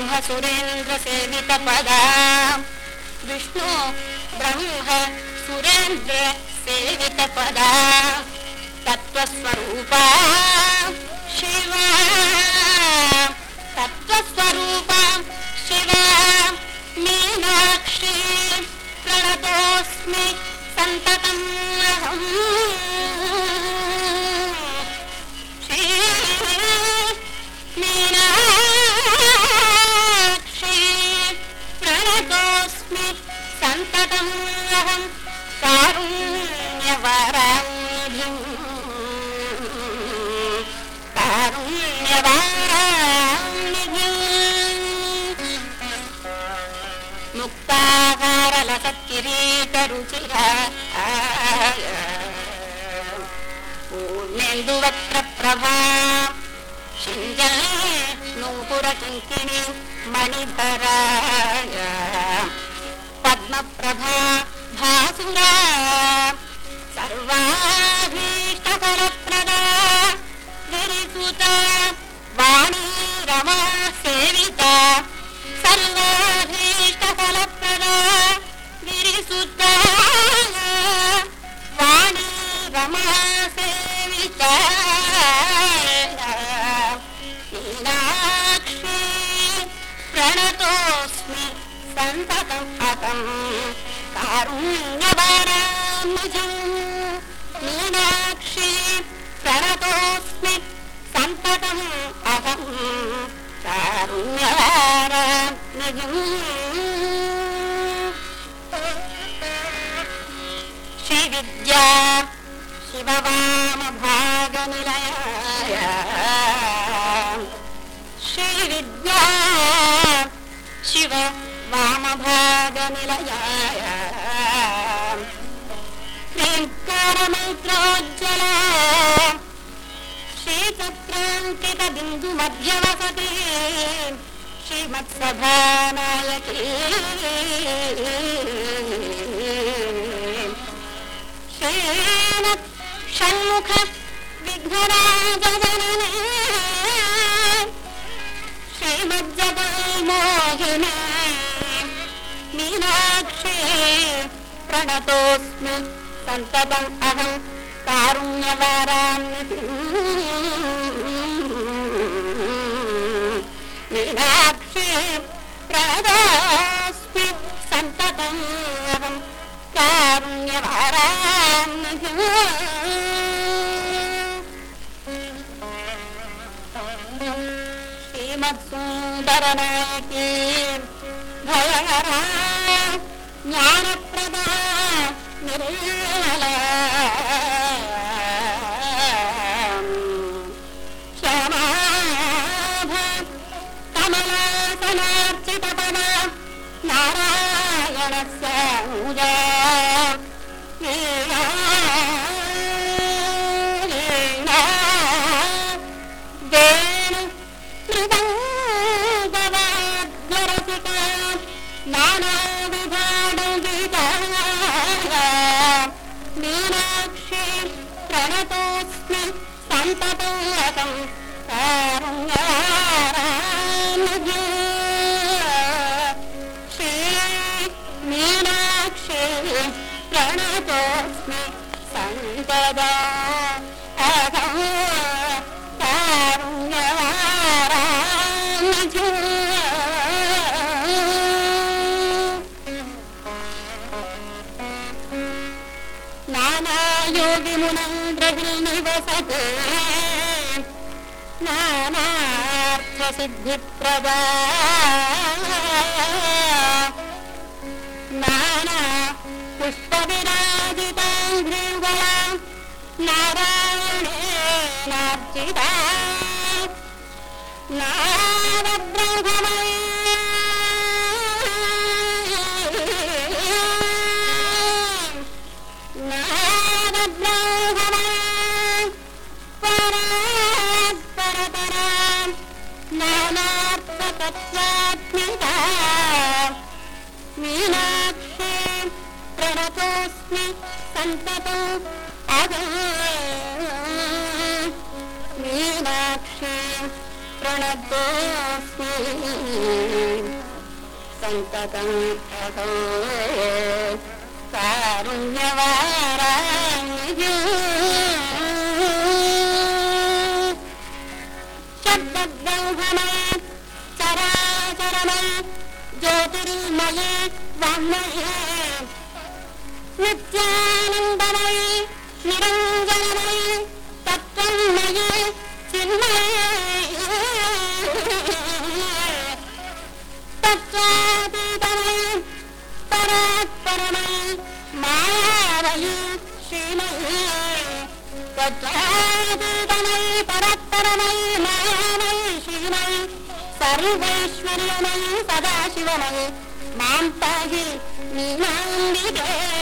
ब्रह्मसुरेन्द्रसेवितपदा Surendra Vishnu Brahma Surendra सेवित Thank you. अहम् कारुण्यवाराम्बुजम् मीनाक्षी प्रणतोऽस्मि। सन्ततम् अहम्। कारुण्यवाराम्बुजम् निलयाय श्रीकारोज्ज्वल श्रीतत्राङ्कितबिन्दुमध्यवसते श्रीमत्प्रभानायके श्रीमत् षण्मुख विघ्नराजव प्रणतोऽस्मि अहं कारुण्यवारान्निधिम् मीनाक्षी प्रणतोऽस्मि सन्ततम् अहं भयहरा ஞானப்பிரதா நிர்மல கமலாசனார்ச்சித நாராயண சூஜா प्रणतोऽस्मि सन्ततोऽहं कारुण्यारामजे श्री मीनाक्षी प्रणतोऽस्मि सन्तदा नानायोगिमुनन्द्रहिनिवसते नानार्थसिद्धिप्रदा नाना पुष्पविराजिताङ्घ्रियुगला नारायणेनार्चिता नारब्रह्ममयी नारब्रह्ममयी मीनाक्षी प्रणतोऽस्मि सन्ततम् अहो कारुण्यवाराणिजो शब्दब्रह्मणे चराचरमये ज्योतिर्मये वाङ्मये नित्यानन्दमये ीतनै परत्परमै नयनै शिनै सर्वैश्वर्यै सदाशिवनै मीनाम्बिके